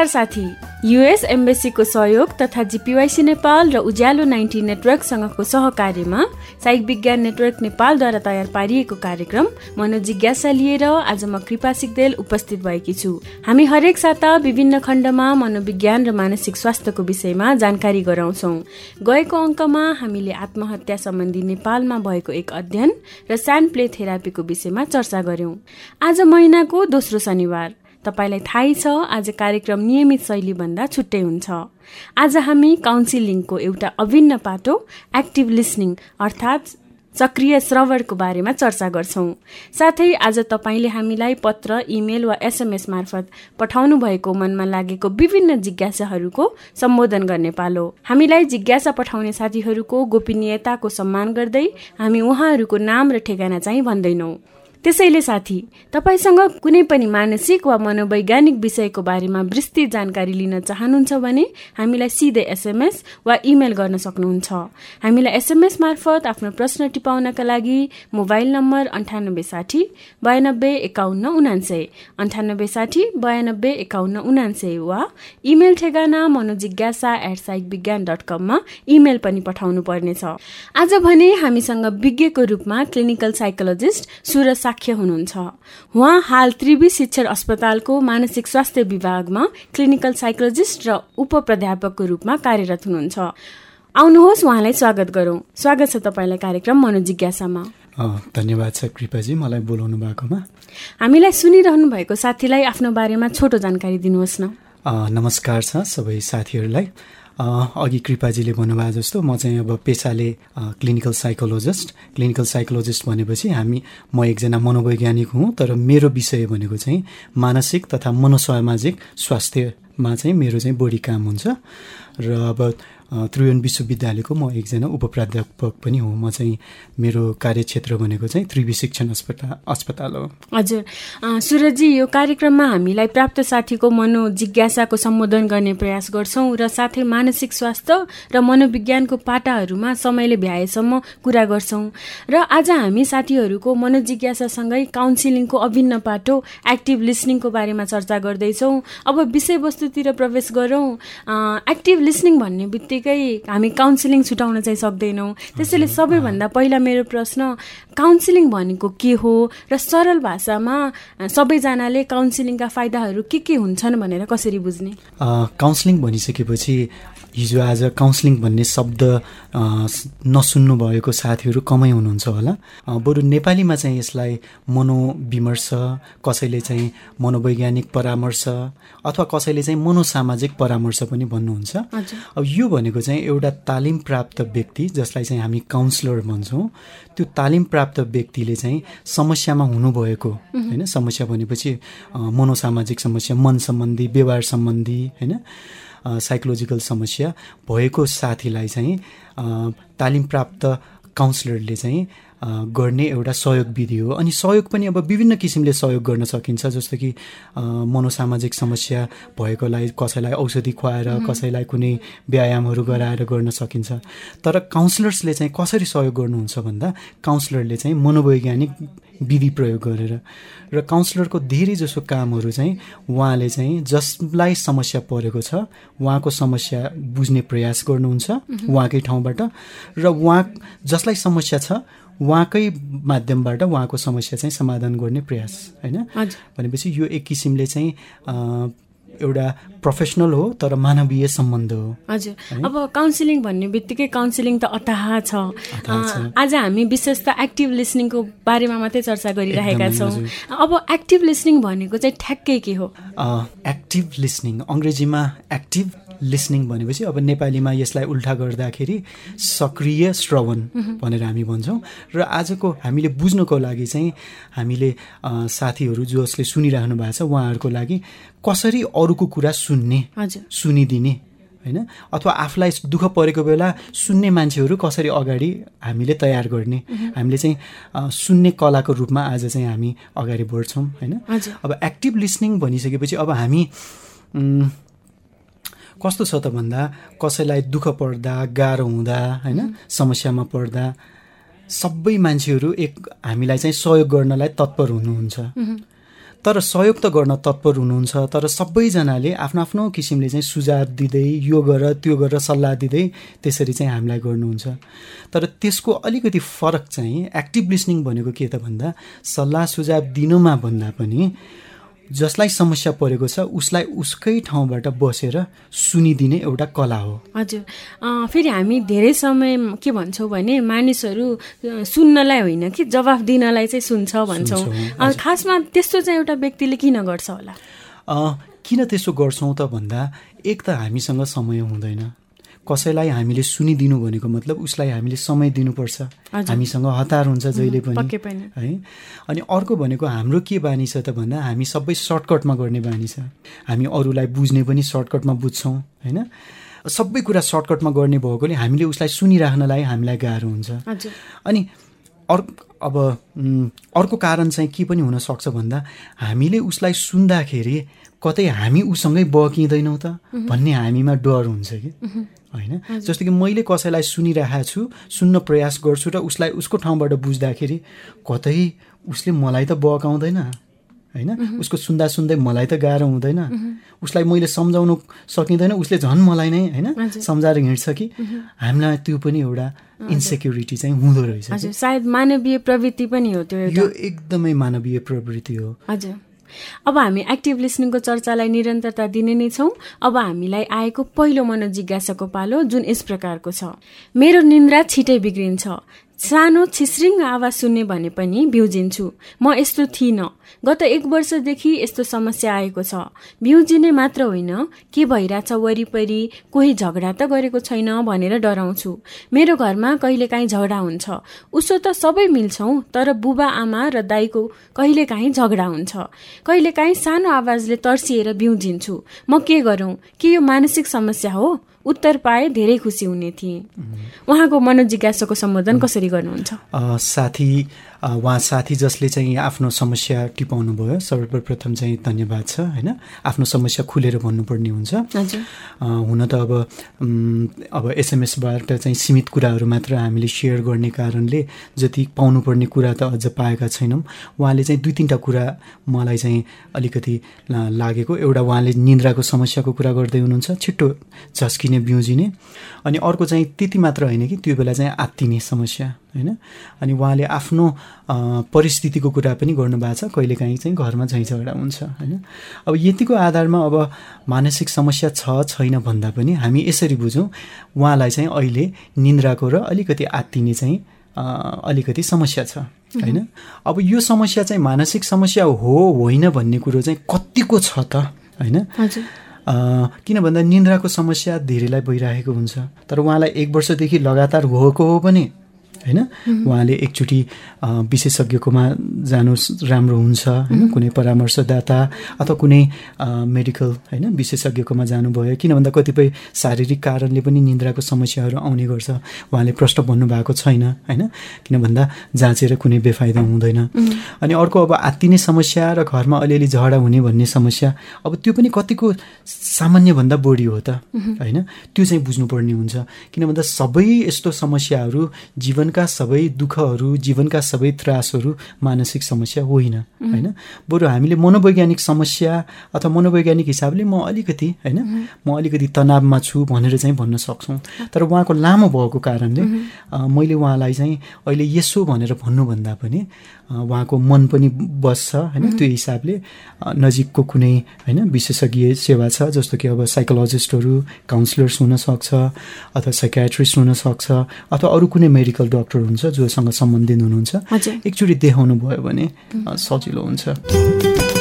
नमस्कार साथी। युएस एम्बेसीको सहयोग तथा जिपिवाइसी नेपाल र उज्यालो नाइन्टी नेटवर्कसँगको सहकार्यमा साइक विज्ञान नेटवर्क नेपालद्वारा तयार पारिएको कार्यक्रम मनोजिज्ञासा लिएर आज म कृपा सिक्देल उपस्थित भएकी छु। हामी हरेक साता विभिन्न खण्डमा मनोविज्ञान र मानसिक स्वास्थ्यको विषयमा जानकारी गराउँछौ। गएको अङ्कमा हामीले आत्महत्या सम्बन्धी नेपालमा भएको एक अध्ययन र स्यान्ड प्ले थेरापीको विषयमा चर्चा गर्यौं आज महिनाको दोस्रो शनिबार। तपाईँलाई थाहै छ आज कार्यक्रम नियमित शैलीभन्दा छुट्टै हुन्छ। आज हामी काउन्सिलिङको एउटा अभिन्न पाटो एक्टिभ लिसनिङ अर्थात् सक्रिय श्रवणको बारेमा चर्चा गर्छौँ। साथै आज तपाईँले हामीलाई पत्र इमेल वा एसएमएस मार्फत पठाउनु भएको मनमा लागेको विभिन्न जिज्ञासाहरूको सम्बोधन गर्ने पालो। हामीलाई जिज्ञासा पठाउने साथीहरूको गोपनीयताको सम्मान गर्दै हामी उहाँहरूको नाम र ठेगाना चाहिँ भन्दैनौँ। त्यसैले साथी तपाईँसँग कुनै पनि मानसिक वा मनोवैज्ञानिक विषयको बारेमा विस्तृत जानकारी लिन चाहनुहुन्छ भने हामीलाई सिधै एसएमएस वा इमेल गर्न सक्नुहुन्छ। हामीलाई एसएमएस मार्फत आफ्नो प्रश्न टिपाउनका लागि मोबाइल नम्बर अन्ठानब्बे साठी बयानब्बे एकाउन्न उनान्सय अन्ठानब्बे साठी बयानब्बे एकाउन्न उनान्सय वा इमेल ठेगाना मनोजिज्ञासा एट साइक विज्ञान डट कममा इमेल पनि पठाउनु पर्नेछ। आज भने हामीसँग विज्ञको रूपमा क्लिनिकल साइकोलोजिस्ट सुरज साक्य हुनुहुन्छ। उहाँ हाल त्रिवी शिक्षण अस्पतालको मानसिक स्वास्थ्य विभागमा क्लिनिकल साइकोलोजिस्ट र उप प्राध्यापकको रूपमा कार्यरत हुनुहुन्छ। आउनुहोस् उहाँलाई स्वागत गरौँ। स्वागत छ तपाईँलाई कार्यक्रम मनोजिज्ञासामा। धन्यवाद छ कृपाजी मलाई बोलाउनु भएकोमा। हामीलाई सुनिरहनु भएको साथीलाई आफ्नो बारेमा छोटो जानकारी दिनुहोस् न। नमस्कार छ सबै साथीहरूलाई। अघि कृपाजीले भन्नुभयो जस्तो म चाहिँ अब पेसाले क्लिनिकल साइकोलोजिस्ट क्लिनिकल साइकोलोजिस्ट भनेपछि हामी म एकजना मनोवैज्ञानिक हुँ तर मेरो विषय भनेको चाहिँ मानसिक तथा मनोसामाजिक स्वास्थ्यमा चाहिँ मेरो चाहिँ बढी काम हुन्छ। र अब त्रिवेण विश्वविद्यालयको म एकजना उप प्राध्यापक पनि हुँ। म चाहिँ मेरो कार्यक्षेत्र भनेको चाहिँ त्रिवी शिक्षण अस्पताल अस्पताल हो। हजुर। सुरजी यो कार्यक्रममा हामीलाई प्राप्त साथीको मनोजिज्ञासाको सम्बोधन गर्ने प्रयास गर्छौँ र साथै मानसिक स्वास्थ्य र मनोविज्ञानको पाटाहरूमा समयले भ्याएसम्म कुरा गर्छौँ। र आज हामी साथीहरूको मनोजिज्ञासासँगै काउन्सिलिङको अभिन्न पाटो एक्टिभ लिसनिङको बारेमा चर्चा गर्दैछौँ। अब विषयवस्तुतिर प्रवेश गरौँ। एक्टिभ लिसनिङ भन्ने बित्तिकै हामी काउन्सिलिङ छुटाउन चाहिँ सक्दैनौँ। त्यसैले सबैभन्दा पहिला मेरो प्रश्न काउन्सिलिङ भनेको के हो र सरल भाषामा सबैजनाले काउन्सिलिङका फाइदाहरू के के हुन्छन् भनेर कसरी बुझ्ने? काउन्सिलिङ भनिसकेपछि हिजो आज काउन्सिलिङ भन्ने शब्द नसुन्नु भएको साथीहरू कमै हुनुहुन्छ होला। बरु नेपालीमा चाहिँ यसलाई मनोविमर्श कसैले चाहिँ मनोवैज्ञानिक परामर्श अथवा कसैले चाहिँ मनोसामाजिक परामर्श पनि भन्नुहुन्छ। अब यो भनेको चाहिँ एउटा तालिम प्राप्त व्यक्ति जसलाई चाहिँ हामी काउन्सिलर भन्छौँ त्यो तालिम प्राप्त व्यक्तिले चाहिँ समस्यामा हुनुभएको होइन? समस्या भनेपछि मनोसामाजिक समस्या मन सम्बन्धी व्यवहार सम्बन्धी होइन? साइकोलोजिकल समस्या भएको साथीलाई चाहिँ तालिम प्राप्त काउन्सिलरले चाहिँ गर्ने एउटा सहयोग विधि हो। अनि सहयोग पनि अब विभिन्न किसिमले सहयोग गर्न सकिन्छ जस्तो कि मनोसामाजिक समस्या भएकोलाई कसैलाई औषधि खुवाएर कसैलाई कुनै व्यायामहरू गराएर गर्न सकिन्छ। तर काउन्सिलर्सले चाहिँ कसरी सहयोग गर्नुहुन्छ भन्दा काउन्सिलरले चाहिँ मनोवैज्ञानिक विधि प्रयोग गरेर। र काउन्सिलरको धेरै जसो कामहरू चाहिँ उहाँले चाहिँ जसलाई समस्या परेको छ उहाँको समस्या बुझ्ने प्रयास गर्नुहुन्छ उहाँकै ठाउँबाट। र उहाँ जसलाई समस्या छ उहाँकै माध्यमबाट उहाँको समस्या चाहिँ समाधान गर्ने प्रयास होइन? भनेपछि यो एक किसिमले चाहिँ एउटा प्रोफेसनल हो तर मानवीय सम्बन्ध हो। हजुर। अब काउन्सिलिङ भन्ने बित्तिकै काउन्सिलिङ त अथाह छ। आज हामी विशेष त एक्टिभ लिसनिङको बारेमा मात्रै चर्चा गरिरहेका छौँ। अब एक्टिभ लिसनिङ भनेको चाहिँ ठ्याक्कै के हो? एक्टिभ लिसनिङ अङ्ग्रेजीमा एक्टिभ लिसनिङ भनेपछि अब नेपालीमा यसलाई उल्टा गर्दाखेरि सक्रिय श्रवण भनेर हामी भन्छौँ। र आजको हामीले बुझ्नको लागि चाहिँ हामीले साथीहरू जसले सुनिरहनु भएको छ उहाँहरूको लागि कसरी अरूको कुरा सुन्ने सुनिदिने होइन? अथवा आफूलाई दुःख परेको बेला सुन्ने मान्छेहरू कसरी अगाडि हामीले तयार गर्ने? हामीले चाहिँ सुन्ने कलाको रूपमा आज चाहिँ हामी अगाडि बढ्छौँ होइन? अब एक्टिभ लिसनिङ भनिसकेपछि अब हामी कस्तो छ त भन्दा कसैलाई दुःख पर्दा गाह्रो हुँदा होइन समस्यामा पर्दा सबै मान्छेहरू एक हामीलाई चाहिँ सहयोग गर्नलाई तत्पर हुनुहुन्छ। तर सहयोग त गर्न तत्पर हुनुहुन्छ तर सबैजनाले आफ्नो आफ्नो किसिमले चाहिँ सुझाव दिँदै यो गर त्यो गर सल्लाह दिँदै त्यसरी चाहिँ हामीलाई गर्नुहुन्छ। तर त्यसको अलिकति फरक चाहिँ एक्टिभ लिसनिङ भनेको के त भन्दा सल्लाह सुझाव दिनुमा भन्दा पनि जसलाई समस्या परेको छ उसलाई उसकै ठाउँबाट बसेर सुनिदिने एउटा कला हो। हजुर। फेरि हामी धेरै समय के भन्छौँ भने मानिसहरू सुन्नलाई होइन कि जवाफ दिनलाई चाहिँ सुन्छ भन्छौँ। खासमा त्यस्तो चाहिँ एउटा व्यक्तिले किन गर्छ होला? किन त्यसो गर्छौँ त भन्दा एक त हामीसँग समय हुँदैन। कसैलाई हामीले सुनिदिनु भनेको मतलब उसलाई हामीले समय दिनुपर्छ। हामीसँग हतार हुन्छ जहिले पनि है? अनि अर्को भनेको हाम्रो के बानी छ त भन्दा हामी सबै सर्टकटमा गर्ने बानी छ। हामी अरूलाई बुझ्ने पनि सर्टकटमा बुझ्छौँ होइन? सबै कुरा सर्टकटमा गर्ने भएकोले हामीले उसलाई सुनिराख्नलाई हामीलाई गाह्रो हुन्छ। अनि अर् अब अर्को कारण चाहिँ के पनि हुनसक्छ भन्दा हामीले उसलाई सुन्दाखेरि कतै हामी उसँगै बकिँदैनौँ त भन्ने हामीमा डर हुन्छ कि? होइन? जस्तो कि मैले कसैलाई सुनिरहेको छु सुन्न प्रयास गर्छु र उसलाई उसको ठाउँबाट बुझ्दाखेरि कतै उसले मलाई त बकाउँदैन। होइन? उसको सुन्दा सुन्दै मलाई त गाह्रो हुँदैन। उसलाई मैले सम्झाउनु सकिँदैन। उसले झन् मलाई नै होइन सम्झाएर हिँड्छ कि? हामीलाई त्यो पनि एउटा इन्सेक्युरिटी चाहिँ हुँदो रहेछ सायद मानवीय प्रवृत्ति पनि हो त्यो यो एकदमै मानवीय प्रवृत्ति हो। हजुर। अब हामी एक्टिभ लिसनिङको चर्चालाई निरन्तरता दिने नै छौँ। अब हामीलाई आएको पहिलो मनोजिज्ञासाको पालो जुन यस प्रकारको छ। मेरो निन्द्रा छिटै बिग्रिन्छ। सानो छिस्रिङ आवाज सुन्ने भने पनि बिउजिन्छु। म यस्तो थिइनँ। गत एक वर्षदेखि यस्तो समस्या आएको छ। बिउजिने मात्र होइन के भइरहेछ वरिपरि कोही झगडा त गरेको छैन भनेर डराउँछु। मेरो घरमा कहिलेकाहीँ झगडा हुन्छ। उसो त सबै मिल्छौँ तर बुबा आमा र दाईको कहिलेकाहीँ झगडा हुन्छ। कहिलेकाहीँ सानो आवाजले तर्सिएर बिउजिन्छु। म के गरौँ? के यो मानसिक समस्या हो? उत्तर पाए धेरै खुसी हुने थिएँ। उहाँको मनोजिज्ञासाको सम्बोधन कसरी गर्नुहुन्छ? साथी उहाँ साथी जसले चाहिँ आफ्नो समस्या टिपाउनु भयो सर्वप्रथम चाहिँ धन्यवाद छ होइन? आफ्नो समस्या खुलेर भन्नुपर्ने हुन्छ। हुन त अब अब एसएमएसबाट चाहिँ सीमित कुराहरू मात्र हामीले सेयर गर्ने कारणले जति पाउनुपर्ने कुरा त अझ पाएका छैनौँ। उहाँले चाहिँ दुई तिनवटा कुरा मलाई चाहिँ अलिकति लागेको। एउटा उहाँले निन्द्राको समस्याको कुरा गर्दै हुनुहुन्छ छिट्टो झस्किने बिउजिने। अनि अर्को चाहिँ त्यति मात्र होइन कि त्यो बेला चाहिँ आत्तिने समस्या। होइन? अनि उहाँले आफ्नो परिस्थितिको कुरा पनि गर्नुभएको छ। कहिलेकाहीँ चाहिँ घरमा झैँ झगडा हुन्छ होइन? अब यतिको आधारमा अब मानसिक समस्या छ छैन भन्दा पनि हामी यसरी बुझौँ उहाँलाई चाहिँ अहिले निन्द्राको र अलिकति आत्तिने चाहिँ अलिकति समस्या छ होइन? अब यो समस्या चाहिँ मानसिक समस्या हो होइन भन्ने कुरो चाहिँ कतिको छ त होइन? किन भन्दा निन्द्राको समस्या धेरैलाई भइरहेको हुन्छ। तर उहाँलाई एक वर्षदेखि लगातार भएको हो भने होइन? उहाँले एकचोटि विशेषज्ञकोमा जानु राम्रो हुन्छ होइन? कुनै परामर्शदाता अथवा कुनै मेडिकल होइन? विशेषज्ञकोमा जानुभयो। किन भन्दा कतिपय शारीरिक कारणले पनि निन्द्राको समस्याहरू आउने गर्छ। उहाँले प्रश्न भन्नुभएको छैन होइन? किन भन्दा जाँचेर कुनै बेफाइदा हुँदैन। अनि अर्को अब आत्तिने समस्या र घरमा अलिअलि झगडा हुने भन्ने समस्या अब त्यो पनि कतिको सामान्यभन्दा बढी हो त होइन? त्यो चाहिँ बुझ्नुपर्ने हुन्छ। किन भन्दा सबै यस्तो समस्याहरू जीवन जीवनका सबै दुःखहरू जीवनका सबै त्रासहरू मानसिक समस्या होइन होइन? बरु हामीले मनोवैज्ञानिक समस्या अथवा मनोवैज्ञानिक हिसाबले म अलिकति होइन? म अलिकति तनावमा छु भनेर चाहिँ भन्न सक्छौँ। तर उहाँको लामो भएको कारणले मैले उहाँलाई चाहिँ अहिले यसो भनेर भन्नुभन्दा पनि उहाँको मन पनि बस्छ होइन? त्यो हिसाबले नजिकको कुनै होइन विशेषज्ञ सेवा छ जस्तो कि अब साइकोलोजिस्टहरू काउन्सिलर्स हुनसक्छ अथवा साइकाट्रिस्ट हुनसक्छ अथवा अरू कुनै मेडिकल डक्टर हुन्छ जोसँग सम्बन्धित हुनुहुन्छ। एकचोटि देखाउनु भयो भने सजिलो हुन्छ।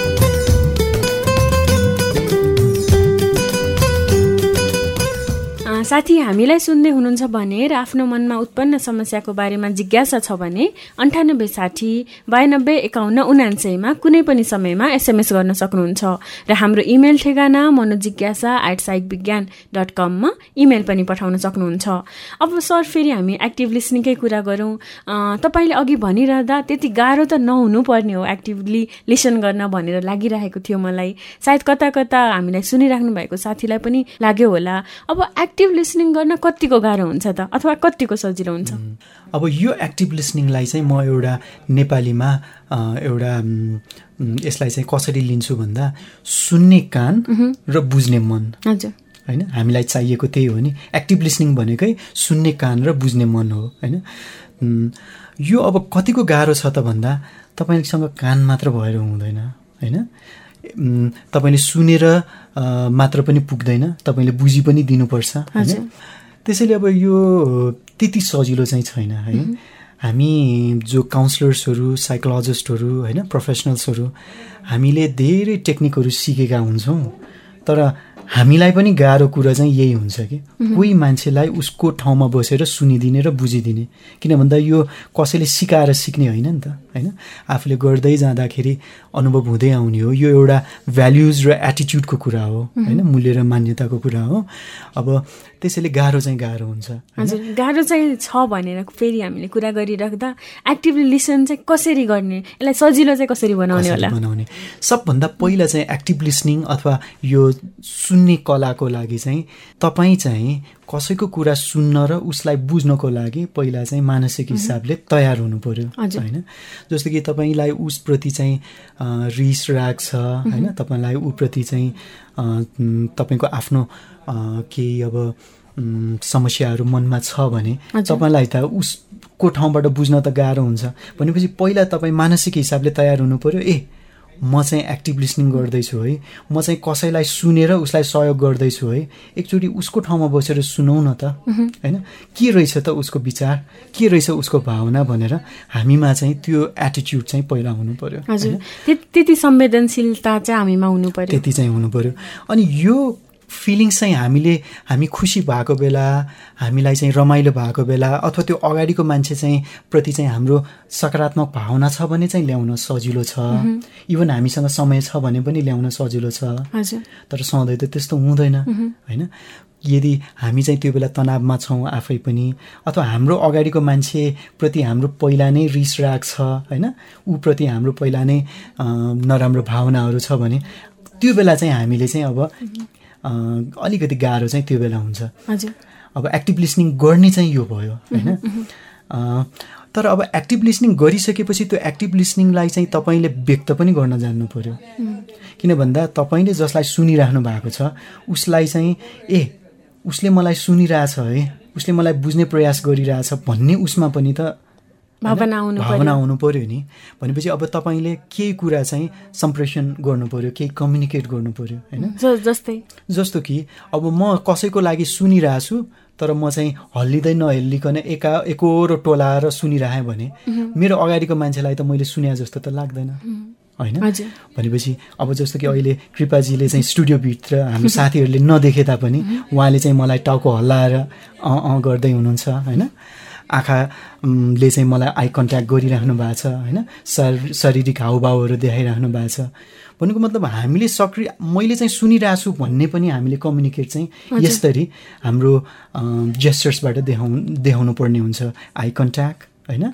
साथी हामीलाई सुन्दै हुनुहुन्छ भने र आफ्नो मनमा उत्पन्न समस्याको बारेमा जिज्ञासा छ भने अन्ठानब्बे साठी बयानब्बे एकाउन्न उनान्सयमा कुनै पनि समयमा एसएमएस गर्न सक्नुहुन्छ। र हाम्रो इमेल ठेगाना मनोजिज्ञासा एट साइक विज्ञान डट कममा इमेल पनि पठाउन सक्नुहुन्छ। अब सर फेरि हामी एक्टिभ लिसनिङकै कुरा गरौँ। तपाईँले अघि भनिरहँदा त्यति गाह्रो त नहुनु पर्ने हो एक्टिभली लिसन गर्न भनेर लागिरहेको थियो मलाई। सायद कता कता हामीलाई सुनिराख्नु भएको साथीलाई पनि लाग्यो होला। अब एक्टिभ लिसनिङ गर्न कतिको गाह्रो हुन्छ त? अथवा कतिको सजिलो हुन्छ? अब यो एक्टिभ लिसनिङलाई चाहिँ म एउटा नेपालीमा एउटा यसलाई चाहिँ कसरी लिन्छु भन्दा सुन्ने कान र बुझ्ने मन। हजुर। होइन? हामीलाई चाहिएको त्यही हो नि। एक्टिभ लिसनिङ भनेकै सुन्ने कान र बुझ्ने मन हो। होइन? यो अब कतिको गाह्रो छ त भन्दा तपाईँसँग कान मात्र भएर हुँदैन। होइन? तपाईँले सुनेर मात्र पनि पुग्दैन तपाईँले बुझी पनि दिनुपर्छ होइन? त्यसैले अब यो त्यति सजिलो चाहिँ छैन है? हामी जो काउन्सलर्सहरू साइकोलोजिस्टहरू होइन प्रोफेसनल्सहरू हामीले धेरै टेक्निकहरू सिकेका हुन्छौँ तर हामीलाई पनि गाह्रो कुरा चाहिँ यही हुन्छ कि कोही मान्छेलाई उसको ठाउँमा बसेर सुनिदिने र बुझिदिने। किन भन्दा यो कसैले सिकाएर सिक्ने होइन नि त। होइन? आफूले गर्दै जाँदाखेरि अनुभव हुँदै आउने हो। यो एउटा भ्याल्युज र एटिच्युडको कुरा हो होइन? मूल्य र मान्यताको कुरा हो। अब त्यसैले गाह्रो चाहिँ गाह्रो हुन्छ हजुर गाह्रो चाहिँ छ भनेर फेरि हामीले कुरा गरिराख्दा एक्टिभली लिसन चाहिँ कसरी गर्ने? यसलाई सजिलो चाहिँ कसरी बनाउने होला? बनाउने? सबभन्दा पहिला चाहिँ एक्टिभ लिसनिङ अथवा यो सुन्ने कलाको लागि चाहिँ तपाईँ चाहिँ कसैको कुरा सुन्न र उसलाई बुझ्नको लागि पहिला चाहिँ मानसिक हिसाबले तयार हुनु पर्यो होइन? जस्तो कि तपाईँलाई उसप्रति चाहिँ रिस राग छ होइन? तपाईँलाई ऊप्रति चाहिँ तपाईँको आफ्नो केही अब समस्याहरू मनमा छ भने तपाईँलाई त उसको ठाउँबाट बुझ्न त गाह्रो हुन्छ। भनेपछि पहिला तपाईँ मानसिक हिसाबले तयार हुनु पऱ्यो ए म चाहिँ एक्टिभ लिसनिङ गर्दैछु है। म चाहिँ कसैलाई सुनेर उसलाई सहयोग गर्दैछु है। एकचोटि उसको ठाउँमा बसेर सुनौ न त होइन? के रहेछ त उसको विचार? के रहेछ उसको भावना भनेर हामीमा चाहिँ त्यो एटिच्युड चाहिँ पहिला हुनु पर्यो त्यति संवेदनशीलता चाहिँ हामीमा हुनु पर्यो। त्यति चाहिँ हुनु पर्यो। अनि यो फिलिङ्स चाहिँ हामीले हामी खुसी भएको बेला हामीलाई चाहिँ रमाइलो भएको बेला अथवा त्यो अगाडिको मान्छे चाहिँ प्रति चाहिँ हाम्रो सकारात्मक भावना छ भने चाहिँ ल्याउन सजिलो छ। इभन हामीसँग समय छ भने पनि ल्याउन सजिलो छ। तर सधैँ त त्यस्तो हुँदैन होइन? यदि हामी चाहिँ त्यो बेला तनावमा छौँ आफै पनि अथवा हाम्रो अगाडिको मान्छेप्रति हाम्रो पहिला नै रिस राग छ होइन? ऊप्रति हाम्रो पहिला नै नराम्रो भावनाहरू छ भने त्यो बेला चाहिँ हामीले चाहिँ अब अलिकति गाह्रो चाहिँ त्यो बेला हुन्छ। अब एक्टिभ लिसनिङ गर्ने चाहिँ यो भयो होइन? तर अब एक्टिभ लिसनिङ गरिसकेपछि त्यो एक्टिभ लिसनिङलाई चाहिँ तपाईँले व्यक्त पनि गर्न जान्नु पर्यो। किन भन्दा तपाईँले जसलाई सुनिराख्नु भएको छ उसलाई चाहिँ ए उसले मलाई सुनिरहेछ है उसले मलाई बुझ्ने प्रयास गरिरहेछ भन्ने उसमा पनि त भावना आउनु पर्यो। नि। भनेपछि अब तपाईँले केही कुरा चाहिँ सम्प्रेषण गर्नु पर्यो केही कम्युनिकेट गर्नु पर्यो होइन जस्तै? जस्तो कि अब म कसैको लागि सुनिरहेको छु तर म चाहिँ हल्लिँदै नहल्लिकन एका एकहोरो टोलाएर सुनिरहेँ भने मेरो अगाडिको मान्छेलाई त मैले सुने जस्तो त लाग्दैन होइन? भनेपछि अब जस्तो कि अहिले कृपाजीले चाहिँ स्टुडियोभित्र हाम्रो साथीहरूले नदेखे तापनि उहाँले चाहिँ मलाई टाउको हल्लाएर अँ अँ गर्दै हुनुहुन्छ होइन? आँखाले चाहिँ मलाई आई कन्ट्याक्ट गरिराख्नु भएको छ होइन? शर शारीरिक हाउभावहरू देखाइराख्नु भएको छ। भनेको मतलब हामीले सक्रिय मैले चाहिँ सुनिरहेको छु भन्ने पनि हामीले कम्युनिकेट चाहिँ यसरी हाम्रो जेस्टर्सबाट देखाउ देखाउनु पर्ने हुन्छ। आई कन्ट्याक्ट होइन?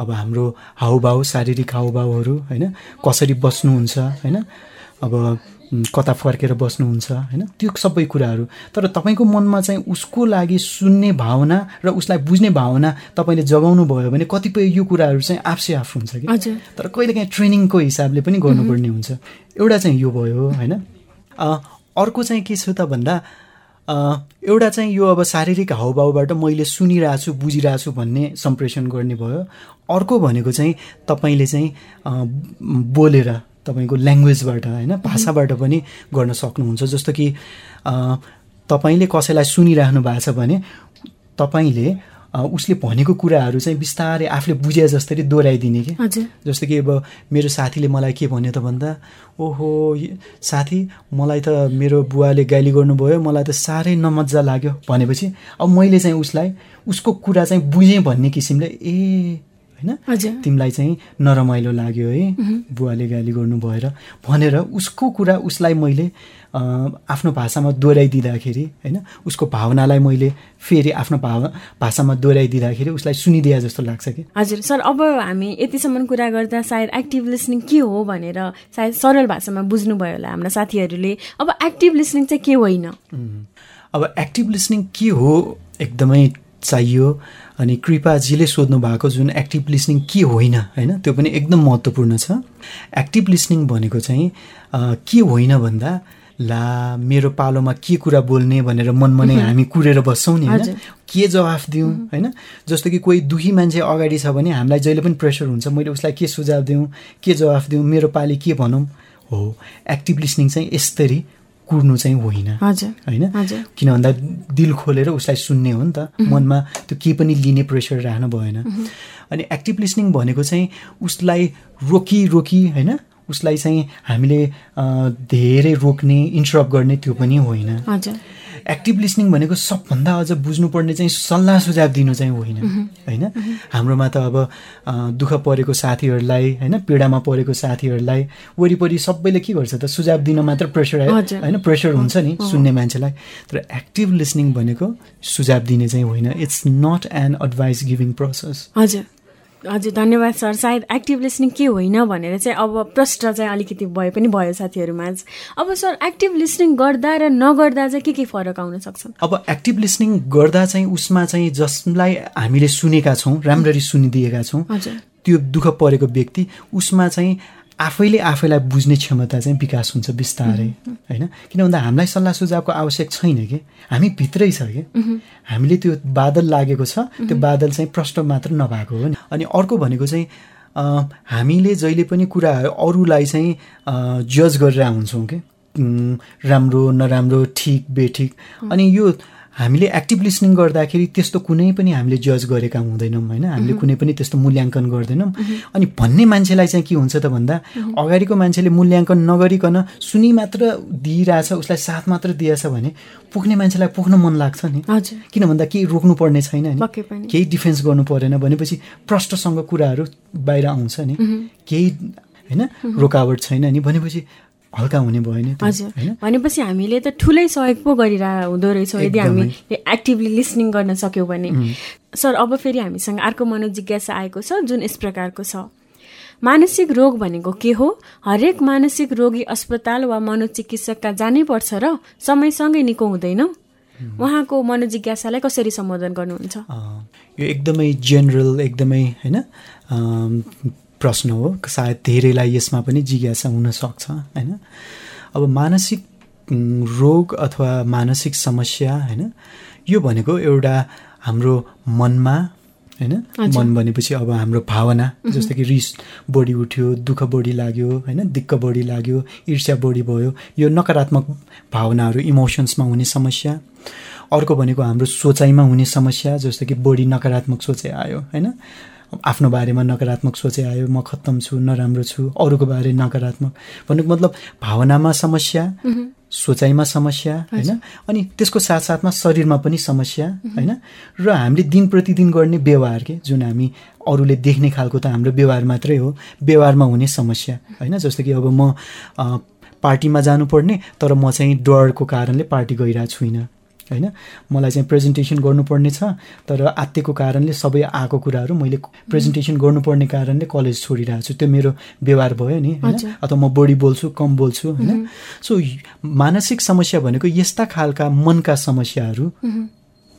अब हाम्रो हाउभाउ शारीरिक हाउभावहरू होइन? कसरी बस्नुहुन्छ होइन? अब कता फर्केर बस्नुहुन्छ होइन? त्यो सबै कुराहरू। तर तपाईँको मनमा चाहिँ उसको लागि सुन्ने भावना र उसलाई बुझ्ने भावना तपाईँले जगाउनु भयो भने कतिपय यो कुराहरू चाहिँ आफसे आफ हुन्छ कि? तर कहिलेकाहीँ ट्रेनिङको हिसाबले पनि गर्नुपर्ने हुन्छ। एउटा चाहिँ यो भयो होइन? अर्को चाहिँ के छ त भन्दा एउटा चाहिँ यो अब शारीरिक हाउभाउबाट मैले सुनिरहेको छु बुझिरहेको छु भन्ने सम्प्रेषण गर्ने भयो। अर्को भनेको चाहिँ तपाईँले चाहिँ बोलेर तपाईँको ल्याङ्ग्वेजबाट होइन भाषाबाट पनि गर्न सक्नुहुन्छ। जस्तो कि तपाईँले कसैलाई सुनिराख्नु भएको छ भने तपाईँले उसले भनेको कुराहरू चाहिँ बिस्तारै आफूले बुझे जस्तै दोहोऱ्याइदिने कि। जस्तो कि अब मेरो साथीले मलाई के भन्यो त भन्दा ओहो साथी मलाई त मेरो बुवाले गाली गर्नुभयो मलाई त साह्रै नमजा लाग्यो। भनेपछि अब मैले चाहिँ उसलाई उसको कुरा चाहिँ बुझेँ भन्ने किसिमले ए होइन? तिमीलाई चाहिँ नरमाइलो लाग्यो है बुवाले गाली गर्नु भएर। भनेर उसको कुरा उसलाई मैले आफ्नो भाषामा दोहोऱ्याइदिँदाखेरि होइन? उसको भावनालाई मैले फेरि आफ्नो भाव भाषामा दोहोऱ्याइदिँदाखेरि उसलाई सुनिदिए जस्तो लाग्छ कि? हजुर। सर अब हामी यतिसम्म कुरा गर्दा सायद एक्टिभ लिसनिङ के हो भनेर सायद सरल भाषामा बुझ्नुभयो होला हाम्रा साथीहरूले। अब एक्टिभ लिसनिङ चाहिँ के होइन? अब एक्टिभ लिसनिङ के हो एकदमै चाहियो। अनि कृपाजीले सोध्नु भएको जुन एक्टिभ लिसनिङ के होइन होइन त्यो पनि एकदम महत्त्वपूर्ण छ। एक्टिभ लिसनिङ भनेको चाहिँ के होइन भन्दा ला मेरो पालोमा के कुरा बोल्ने भनेर मनमा नै हामी कुरेर बस्छौँ नि होइन। के जवाफ दिउँ होइन? जस्तो कि कोही दुखी मान्छे अगाडि छ भने हामीलाई जहिले पनि प्रेसर हुन्छ मैले उसलाई के सुझाव दिउँ के जवाफ दिउँ मेरो पालि के भनौँ? हो एक्टिभ लिसनिङ चाहिँ यस्तरी। कुर्नु चाहिँ होइन। होइन? किन भन्दा दिल खोलेर उसलाई सुन्ने हो नि त। मनमा त्यो केही पनि लिने प्रेसर राख्नु भएन। अनि एक्टिभ लिसनिङ भनेको चाहिँ उसलाई रोकी रोकी होइन? उसलाई चाहिँ हामीले धेरै रोक्ने इन्टरप्ट गर्ने त्यो पनि होइन। एक्टिभ लिसनिङ भनेको सबभन्दा अझ बुझ्नुपर्ने चाहिँ सल्लाह सुझाव दिनु चाहिँ होइन? होइन? हाम्रोमा त अब दुःख परेको साथीहरूलाई होइन पीडामा परेको साथीहरूलाई वरिपरि सबैले के गर्छ त? सुझाव दिन मात्र प्रेसर आयो। होइन? प्रेसर हुन्छ नि सुन्ने मान्छेलाई। तर एक्टिभ लिसनिङ भनेको सुझाव दिने चाहिँ होइन। It's not an advice giving process हजुर। हजुर धन्यवाद सर। सायद एक्टिभ लिसनिङ के होइन भनेर चाहिँ अब प्रश्न चाहिँ अलिकति भए पनि भयो साथीहरूमा अब सर एक्टिभ लिसनिङ गर्दा र नगर्दा चाहिँ के के फरक आउन सक्छ? अब एक्टिभ लिसनिङ गर्दा चाहिँ उसमा चाहिँ जसलाई हामीले सुनेका छौँ राम्ररी सुनिदिएका छौँ त्यो दुःख परेको व्यक्ति उसमा चाहिँ आफैले आफैलाई बुझ्ने क्षमता चाहिँ विकास हुन्छ बिस्तारै होइन? किन भन्दा हामीलाई सल्लाह सुझावको आवश्यक छैन कि? हामी भित्रै छ कि? हामीले त्यो बादल लागेको छ त्यो बादल चाहिँ प्रष्ट मात्र नभएको हो अनि अर्को भनेको चाहिँ हामीले जहिले पनि कुरा अरूलाई चाहिँ जज गरेर हुन्छौँ कि? राम्रो नराम्रो ठिक बेठिक। अनि यो हामीले एक्टिभ लिसनिङ गर्दाखेरि त्यस्तो कुनै पनि हामीले जज गरेका हुँदैनौँ होइन? हामीले कुनै पनि त्यस्तो मूल्याङ्कन गर्दैनौँ। अनि भन्ने मान्छेलाई चाहिँ के हुन्छ त भन्दा अगाडिको मान्छेले मूल्याङ्कन नगरिकन सुनि मात्र दिइरहेछ उसलाई साथ मात्र दिएछ भने पुग्ने मान्छेलाई पुग्न मन लाग्छ नि। किन भन्दा केही रोक्नु पर्ने छैन नि। केही डिफेन्स गर्नु परेन भनेपछि प्रष्टसँग कुराहरू बाहिर आउँछ नि। केही होइन? रोकावट छैन नि भनेपछि हल्का हुने भयो नि हजुर। भनेपछि हामीले त ठुलै सहयोग पो गरिरह हुँदो रहेछौँ यदि हामी एक्टिभली लिसनिङ गर्न सक्यौँ भने। सर अब फेरि हामीसँग अर्को मनोजिज्ञासा आएको छ जुन यस प्रकारको छ। मानसिक रोग भनेको के हो? हरेक मानसिक रोगी अस्पताल वा मनोचिकित्सकका जानै पर्छ र समयसँगै निको हुँदैन। उहाँको मनोजिज्ञासालाई कसरी सम्बोधन गर्नुहुन्छ? यो एकदमै जेनरल एकदमै होइन? प्रश्न हो सायद धेरैलाई यसमा पनि जिज्ञासा हुनसक्छ होइन? अब मानसिक रोग अथवा मानसिक समस्या होइन? यो भनेको एउटा हाम्रो मनमा होइन? मन भनेपछि अब हाम्रो भावना जस्तो कि रिस बढी उठ्यो दुःख बढी लाग्यो होइन? दिक्क बढी लाग्यो ईर्ष्या बढी भयो यो नकारात्मक भावनाहरू इमोसन्समा हुने समस्या। अर्को भनेको हाम्रो सोचाइमा हुने समस्या जस्तो कि बढी नकारात्मक सोचाइ आयो होइन? आफ्नो बारेमा नकारात्मक सोचे आयो म खत्तम छु नराम्रो छु अरूको बारे नकारात्मक भन्नुको मतलब भावनामा समस्या सोचाइमा समस्या होइन? अनि त्यसको साथसाथमा शरीरमा पनि समस्या होइन? र हामीले दिन प्रतिदिन गर्ने व्यवहार के? जुन हामी अरूले देख्ने खालको त हाम्रो व्यवहार मात्रै हो व्यवहारमा हुने समस्या होइन? जस्तो कि अब म पार्टीमा जानुपर्ने तर म चाहिँ डरको कारणले पार्टी गइरहेको छुइनँ। होइन? मलाई चाहिँ प्रेजेन्टेसन गर्नुपर्ने छ तर आत्तिको कारणले सबै आएको कुराहरू मैले प्रेजेन्टेसन गर्नुपर्ने कारणले कलेज छोडिरहेको छु। त्यो मेरो व्यवहार भयो नि होइन? अथवा म बढी बोल्छु कम बोल्छु होइन? सो मानसिक समस्या भनेको यस्ता खालका मनका समस्याहरू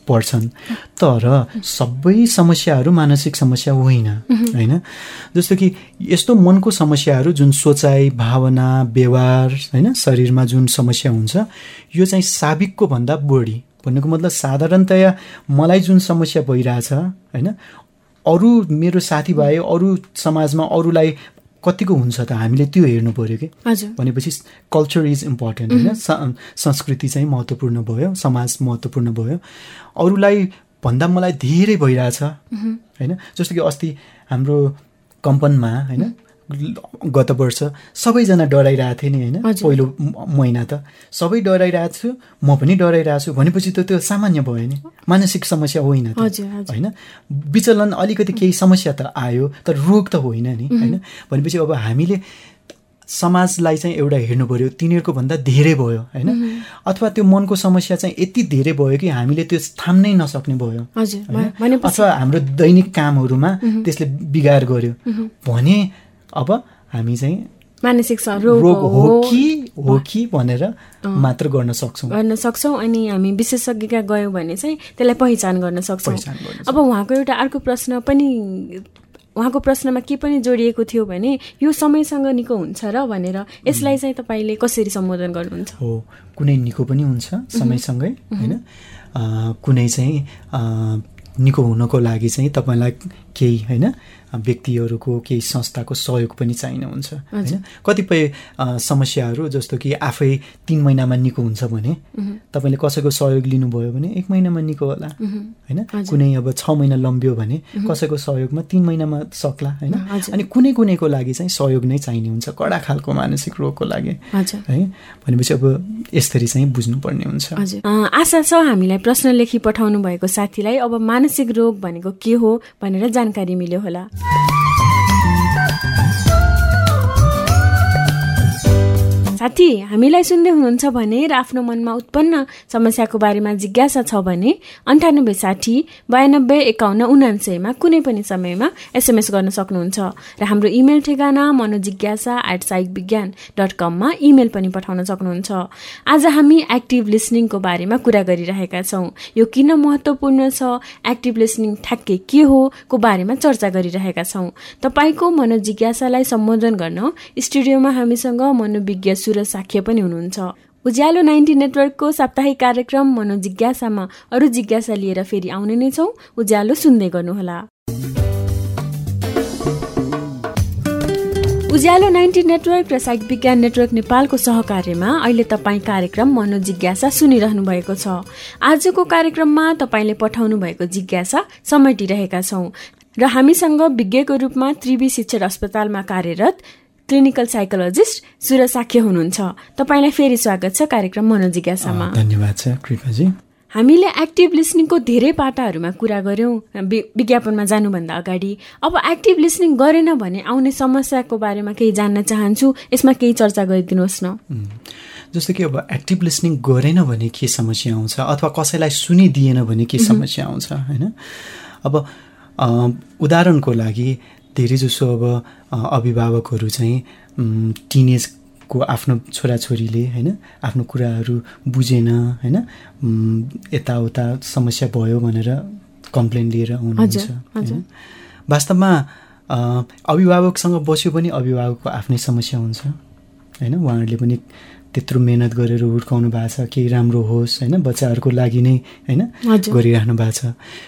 पर्छन्। तर सबै समस्याहरू मानसिक समस्या होइन होइन? जस्तो कि यस्तो मनको समस्याहरू जुन सोचाइ भावना व्यवहार होइन? शरीरमा जुन समस्या हुन्छ यो चाहिँ साबिकको भन्दा बढी। भन्नुको मतलब साधारणतया मलाई जुन समस्या भइरहेछ होइन? अरू मेरो साथीभाइ अरू समाजमा अरूलाई कतिको हुन्छ त? हामीले त्यो हेर्नु पऱ्यो कि? भनेपछि कल्चर इज इम्पोर्टेन्ट होइन? संस्कृति चाहिँ महत्त्वपूर्ण भयो समाज महत्त्वपूर्ण भयो। अरूलाई भन्दा मलाई धेरै भइरहेछ। होइन? जस्तो कि अस्ति हाम्रो कम्पनमा होइन? गत वर्ष सबैजना डराइरहेको थिएँ नि होइन? पहिलो महिना त। सबै डराइरहेको छु म पनि डराइरहेको छु। भनेपछि त त्यो सामान्य भयो नि। मानसिक समस्या होइन होइन? विचलन अलिकति केही समस्या त आयो तर रोग त होइन नि। होइन? भनेपछि अब हामीले समाजलाई चाहिँ एउटा हेर्नु पऱ्यो तिनीहरूको भन्दा धेरै भयो। होइन? अथवा त्यो मनको समस्या चाहिँ यति धेरै भयो कि हामीले त्यो थाम्नै नसक्ने भयो। अथवा हाम्रो दैनिक कामहरूमा त्यसले बिगार गर्यो। भने अब हामी चाहिँ मानसिक रोग हो कि हो कि भनेर मात्र गर्न सक्छौँ। गर्न सक्छौँ अनि हामी विशेषज्ञका गयौँ भने चाहिँ त्यसलाई पहिचान गर्न सक्छौँ। अब उहाँको एउटा अर्को प्रश्न पनि उहाँको प्रश्नमा के पनि जोडिएको थियो भने यो समयसँग निको हुन्छ र भनेर यसलाई चाहिँ तपाईँले कसरी सम्बोधन गर्नुहुन्छ? हो कुनै निको पनि हुन्छ समयसँगै होइन? कुनै चाहिँ निको हुनको लागि चाहिँ तपाईँलाई केही होइन? व्यक्तिहरूको केही संस्थाको सहयोग पनि चाहिनुहुन्छ होइन? कतिपय समस्याहरू जस्तो कि आफै तिन महिनामा निको हुन्छ भने तपाईँले कसैको सहयोग लिनुभयो भने एक महिनामा निको होला होइन? कुनै अब छ महिना लम्ब्यो भने कसैको सहयोगमा तिन महिनामा सक्ला होइन? अनि कुनै कुनैको लागि चाहिँ सहयोग नै चाहिने हुन्छ कडा खालको मानसिक रोगको लागि है? भनेपछि अब यसरी चाहिँ बुझ्नुपर्ने हुन्छ। आशा छ हामीलाई प्रश्न लेखी पठाउनु भएको साथीलाई अब मानसिक रोग भनेको के हो भनेर जानकारी मिल्यो होला। साथी हामीलाई सुन्दै हुनुहुन्छ भने र आफ्नो मनमा उत्पन्न समस्याको बारेमा जिज्ञासा छ भने अन्ठानब्बे साठी बयानब्बे एकाउन्न उनान्सयमा कुनै पनि समयमा एसएमएस गर्न सक्नुहुन्छ र हाम्रो इमेल ठेगाना मनोजिज्ञासा एट साइक विज्ञान डट कममा इमेल पनि पठाउन सक्नुहुन्छ। आज हामी एक्टिभ लिसनिङको बारेमा कुरा गरिरहेका छौँ। यो किन महत्त्वपूर्ण छ? एक्टिभ लिसनिङ ठ्याक्कै के हो? को बारेमा चर्चा गरिरहेका छौँ? तपाईँको मनोजिज्ञासालाई सम्बोधन गर्न स्टुडियोमा हामीसँग मनोविज्ञ सुरज साख्य पनि हुनुहुन्छ। उज्यालो नाइन्टी नेटवर्कको साप्ताहिक कार्यक्रम मनोजिज्ञासामा अरू जिज्ञासा लिएर फेरि आउने नै छौँ। उज्यालो सुन्दै गर्नुहोला। उज्यालो नाइन्टी नेटवर्क र साइक विज्ञान नेटवर्क नेपालको सहकार्यमा अहिले तपाईँ कार्यक्रम मनोजिज्ञासा सुनिरहनु भएको छ। आजको कार्यक्रममा तपाईँले पठाउनु भएको जिज्ञासा समेटिरहेका छौँ। र हामीसँग विज्ञको रूपमा त्रिवी शिक्षण अस्पतालमा कार्यरत क्लिनिकल साइकोलोजिस्ट सुरज साख्य हुनुहुन्छ। तपाईँलाई फेरि स्वागत छ कार्यक्रम मनोजिज्ञासामा। धन्यवाद छ कृपाजी। हामीले एक्टिभ लिसनिङको धेरै पाटाहरूमा कुरा गऱ्यौँ विज्ञापनमा जानुभन्दा अगाडि। अब एक्टिभ लिसनिङ गरेन भने आउने समस्याको बारेमा केही जान्न चाहन्छु यसमा केही चर्चा गरिदिनुहोस् न। जस्तो कि अब एक्टिभ लिसनिङ गरेन भने के समस्या आउँछ अथवा कसैलाई सुनिदिएन भने के समस्या आउँछ होइन? अब उदाहरणको लागि धेरै जसो अब अभिभावकहरू चाहिँ टिनेजको आफ्नो छोराछोरीले होइन आफ्नो कुराहरू बुझेन होइन यताउता समस्या भयो भनेर कम्प्लेन लिएर आउनुहुन्छ होइन। वास्तवमा अभिभावकसँग बस्यो पनि अभिभावकको आफ्नै समस्या हुन्छ होइन उहाँहरूले पनि त्यत्रो मेहनत गरेर हुर्काउनु भएको छ केही राम्रो होस् होइन बच्चाहरूको लागि नै होइन गरिराख्नु भएको छ।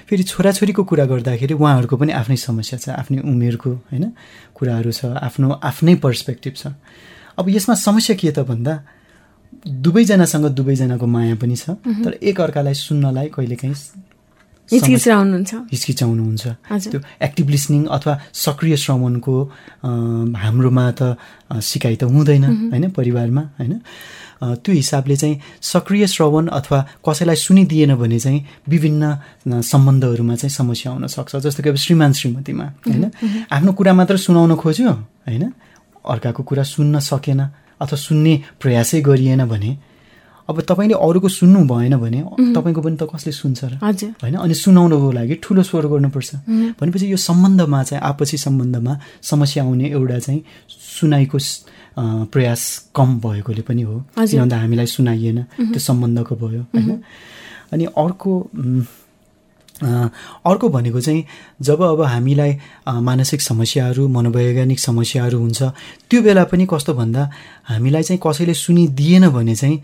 फेरि छोराछोरीको कुरा गर्दाखेरि उहाँहरूको पनि आफ्नै समस्या छ आफ्नै उमेरको होइन कुराहरू छ आफ्नो आफ्नै पर्सपेक्टिभ छ। अब यसमा समस्या के त भन्दा दुवैजनासँग दुवैजनाको माया पनि छ तर एक अर्कालाई सुन्नलाई कहिलेकाहीँ हिचकिचाउनुहुन्छ। त्यो एक्टिभ लिसनिङ अथवा सक्रिय श्रवणको हाम्रोमा त सिकाइ त हुँदैन होइन परिवारमा होइन। त्यो हिसाबले चाहिँ सक्रिय श्रवण अथवा कसैलाई सुनिदिएन भने चाहिँ विभिन्न सम्बन्धहरूमा चाहिँ समस्या आउन सक्छ। जस्तो कि अब श्रीमान श्रीमतीमा होइन। आफ्नो कुरा मात्र सुनाउन खोज्यो होइन। अर्काको कुरा सुन्न सकेन अथवा सुन्ने प्रयासै गरिएन भने अब तपाईँले अरूको सुन्नु भएन भने तपाईँको पनि त कसले सुन्छ र? होइन? अनि सुनाउनको लागि ठुलो स्वर गर्नुपर्छ। भनेपछि यो सम्बन्धमा चाहिँ आपसी सम्बन्धमा समस्या आउने एउटा चाहिँ सुनाइको प्रयास कम भएकोले पनि हो। किन हामीलाई सुनाइएन त्यो सम्बन्धको भयो होइन? अनि अर्को अर्को भनेको चाहिँ जब अब हामीलाई मानसिक समस्याहरू मनोवैज्ञानिक समस्याहरू हुन्छ त्यो बेला पनि कस्तो भन्दा हामीलाई चाहिँ कसैले सुनिदिएन भने चाहिँ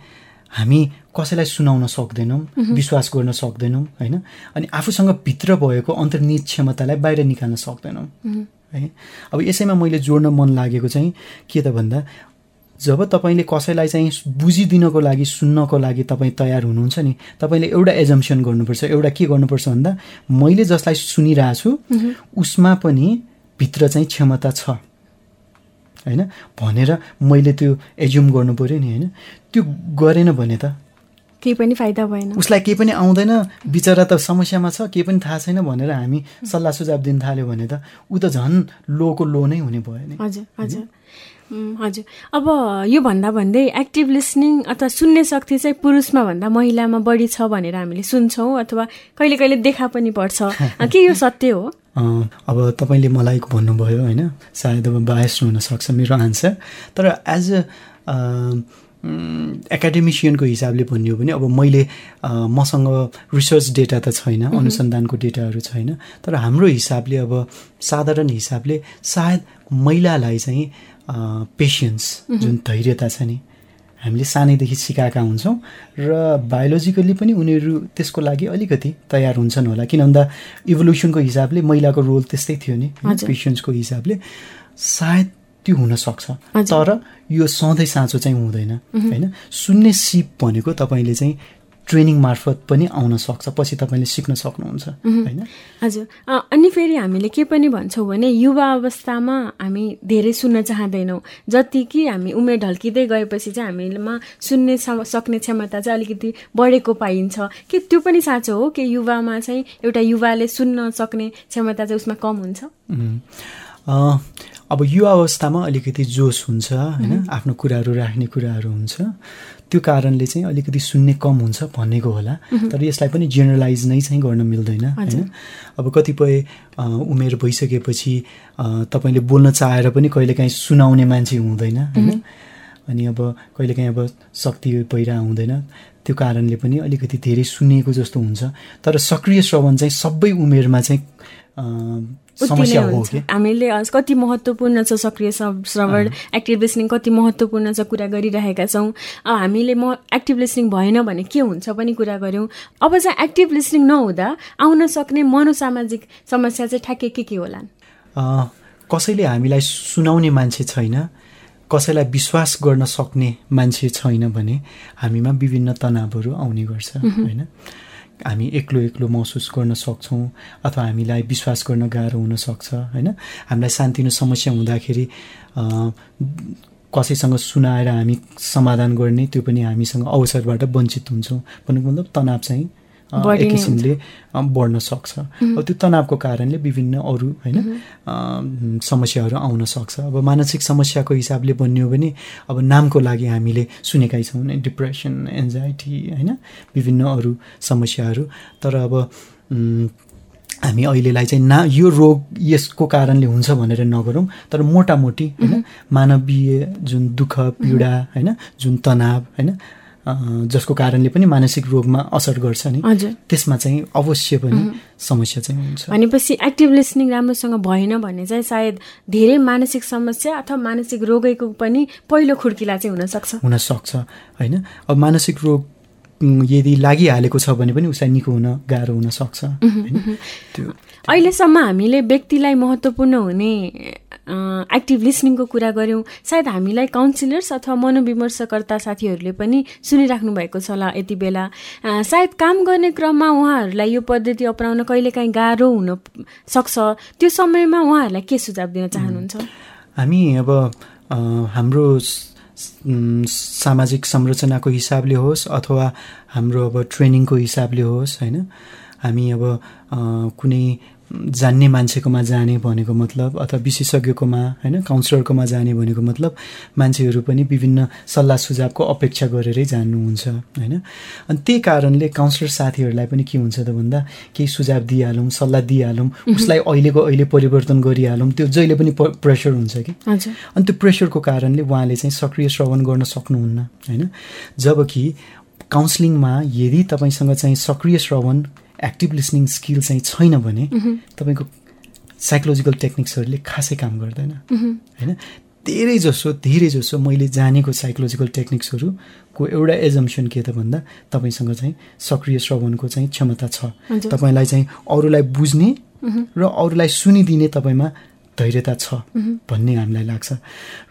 हामी कसैलाई सुनाउन सक्दैनौँ विश्वास गर्न सक्दैनौँ होइन? अनि आफूसँग भित्र भएको अन्तर्निहित क्षमतालाई बाहिर निकाल्न सक्दैनौँ है? अब यसैमा मैले जोड्न मन लागेको चाहिँ के त भन्दा जब तपाईँले कसैलाई चाहिँ बुझिदिनको लागि सुन्नको लागि तपाईँ तयार हुनुहुन्छ नि तपाईँले एउटा एजम्सन गर्नुपर्छ। एउटा के गर्नुपर्छ भन्दा मैले जसलाई सुनिरहेको छु उसमा पनि भित्र चाहिँ क्षमता छ। होइन? भनेर मैले त्यो एज्युम गर्नु पऱ्यो नि होइन? त्यो गरेन भने त? केही पनि फाइदा भएन। उसलाई केही पनि आउँदैन। बिचरा त समस्यामा छ केही पनि थाहा छैन भनेर हामी सल्लाह सुझाव दिन थाल्यो भने त ऊ त झन् लोको लो नै हुने भयो नि। हजुर हजुर। हजुर। अब यो भन्दा भन्दै एक्टिभ लिसनिङ अथवा सुन्ने शक्ति चाहिँ पुरुषमा भन्दा महिलामा बढी छ भनेर हामीले सुन्छौँ अथवा कहिले कहिले देखा पनि पर्छ। के यो सत्य हो? अब तपाईँले मलाई भन्नुभयो होइन? सायद अब बायस हुनसक्छ मेरो आन्सर। तर एज अ एकाडेमिसियनको हिसाबले भन्यो भने अब मैले मसँग रिसर्च डेटा त छैन अनुसन्धानको डेटाहरू छैन तर हाम्रो हिसाबले अब साधारण हिसाबले सायद महिलालाई चाहिँ पेसेन्स जुन धैर्यता छ नि हामीले सानैदेखि सिकाएका हुन्छौँ र बायोलोजिकल्ली पनि उनीहरू त्यसको लागि अलिकति तयार हुन्छन् होला। किन भन्दा इभोल्युसनको हिसाबले महिलाको रोल त्यस्तै थियो नि पेसेन्सको हिसाबले सायद त्यो हुनसक्छ। तर यो सधैँ साँचो चाहिँ हुँदैन होइन? सुन्ने सिप भनेको तपाईँले चाहिँ ट्रेनिङ मार्फत पनि आउन सक्छ पछि तपाईँले सिक्न सक्नुहुन्छ होइन? हजुर। अनि फेरि हामीले के पनि भन्छौँ भने युवा अवस्थामा हामी धेरै सुन्न चाहँदैनौँ। जति कि हामी उमेर ढल्किँदै गएपछि चाहिँ हामीमा सुन्ने सक्ने क्षमता चाहिँ अलिकति बढेको पाइन्छ। कि त्यो पनि साँचो हो कि युवामा चाहिँ एउटा युवाले सुन्न सक्ने क्षमता चाहिँ उसमा कम हुन्छ? अब युवा अवस्थामा अलिकति जोस हुन्छ होइन? आफ्नो कुराहरू राख्ने कुराहरू हुन्छ। त्यो कारणले चाहिँ अलिकति सुन्ने कम हुन्छ भनेको होला। तर यसलाई पनि जेनरलाइज नै चाहिँ गर्न मिल्दैन होइन? अब कतिपय उमेर भइसकेपछि तपाईँले बोल्न चाहेर पनि कहिलेकाहीँ सुनाउने मान्छे हुँदैन होइन? अनि अब कहिलेकाहीँ अब शक्ति पहिरा हुँदैन। त्यो कारणले पनि अलिकति धेरै सुनिएको जस्तो हुन्छ। तर सक्रिय श्रवण चाहिँ सबै उमेरमा चाहिँ समस्या हो हामीले कति महत्त्वपूर्ण छ सक्रिय श्रवण एक्टिभ लिसनिङ कति महत्त्वपूर्ण छ कुरा गरिरहेका छौँ। हामीले म एक्टिभ लिसनिङ भएन भने के हुन्छ पनि कुरा गऱ्यौँ। अब चाहिँ एक्टिभ लिसनिङ नहुँदा आउन सक्ने मनोसामाजिक समस्या चाहिँ ठ्याक्कै के के होला? कसैले हामीलाई सुनाउने मान्छे छैन कसैलाई विश्वास गर्न सक्ने मान्छे छैन भने हामीमा विभिन्न तनावहरू आउने गर्छ होइन? हामी एक्लो एक्लो महसुस गर्न सक्छौँ अथवा हामीलाई विश्वास गर्न गाह्रो हुनसक्छ होइन? हामीलाई सानतिनो समस्या हुँदाखेरि कसैसँग सुनाएर हामी समाधान गर्ने त्यो पनि हामीसँग अवसरबाट वञ्चित हुन्छौँ। भन्नुको मतलब तनाव चाहिँ एक किसिमले बढ्न सक्छ। अब त्यो तनावको कारणले विभिन्न अरू होइन समस्याहरू आउन सक्छ। अब मानसिक समस्याको हिसाबले भनियो भने अब नामको लागि हामीले सुनेकै छौँ डिप्रेसन एन्जाइटी होइन विभिन्न अरू समस्याहरू। तर अब हामी अहिलेलाई चाहिँ ना यो रोग यसको कारणले हुन्छ भनेर नगरौँ तर मोटामोटी होइन मानवीय जुन दुःख पीडा होइन जुन तनाव होइन जसको कारणले पनि मानसिक रोगमा असर गर्छ नि। त्यसमा चाहिँ अवश्य पनि समस्या चाहिँ हुन्छ। भनेपछि एक्टिभ लिसनिङ राम्रोसँग भएन भने चाहिँ सायद धेरै मानसिक समस्या अथवा मानसिक रोगैको पनि पहिलो खुड्किला चाहिँ हुनसक्छ। हुनसक्छ होइन? अब मानसिक रोग यदि लागिहालेको छ भने पनि उसलाई निको हुन गाह्रो हुनसक्छ त्यो अहिलेसम्म हामीले व्यक्तिलाई महत्त्वपूर्ण हुने एक्टिभ लिसनिङको कुरा गऱ्यौँ। सायद हामीलाई काउन्सिलर्स अथवा मनोविमर्शकर्ता साथीहरूले पनि सुनिराख्नु भएको छ होला यति बेला। सायद काम गर्ने क्रममा उहाँहरूलाई यो पद्धति अपनाउन कहिलेकाहीँ गाह्रो हुन सक्छ। त्यो समयमा उहाँहरूलाई के सुझाव दिन चाहनुहुन्छ? हामी अब हाम्रो सामाजिक संरचनाको हिसाबले होस् अथवा हाम्रो अब ट्रेनिङको हिसाबले होस् होइन? हामी अब कुनै जान्ने मान्छेकोमा जाने भनेको मतलब अथवा विशेषज्ञकोमा होइन काउन्सिलरकोमा जाने भनेको मतलब मान्छेहरू पनि विभिन्न सल्लाह सुझावको अपेक्षा गरेरै जान्नुहुन्छ होइन। अनि त्यही कारणले काउन्सिलर साथीहरूलाई पनि के हुन्छ त भन्दा केही सुझाव दिइहालौँ सल्लाह दिइहालौँ उसलाई अहिलेको अहिले परिवर्तन गरिहालौँ त्यो जहिले पनि प्रेसर हुन्छ कि। अनि त्यो प्रेसरको कारणले उहाँले चाहिँ सक्रिय श्रवण गर्न सक्नुहुन्न होइन। जबकि काउन्सिलिङमा यदि तपाईँसँग चाहिँ सक्रिय श्रवण एक्टिभ लिसनिङ स्किल चाहिँ छैन भने तपाईँको साइकोलोजिकल टेक्निक्सहरूले खासै काम गर्दैन। होइन? धेरै जसो धेरै जसो मैले जानेको साइकोलोजिकल टेक्निक्सहरूको एउटा एजम्सन के त भन्दा तपाईँसँग चाहिँ सक्रिय श्रवणको चाहिँ क्षमता छ। तपाईँलाई चाहिँ अरूलाई बुझ्ने र अरूलाई सुनिदिने तपाईँमा धैर्यता छ भन्ने हामीलाई लाग्छ।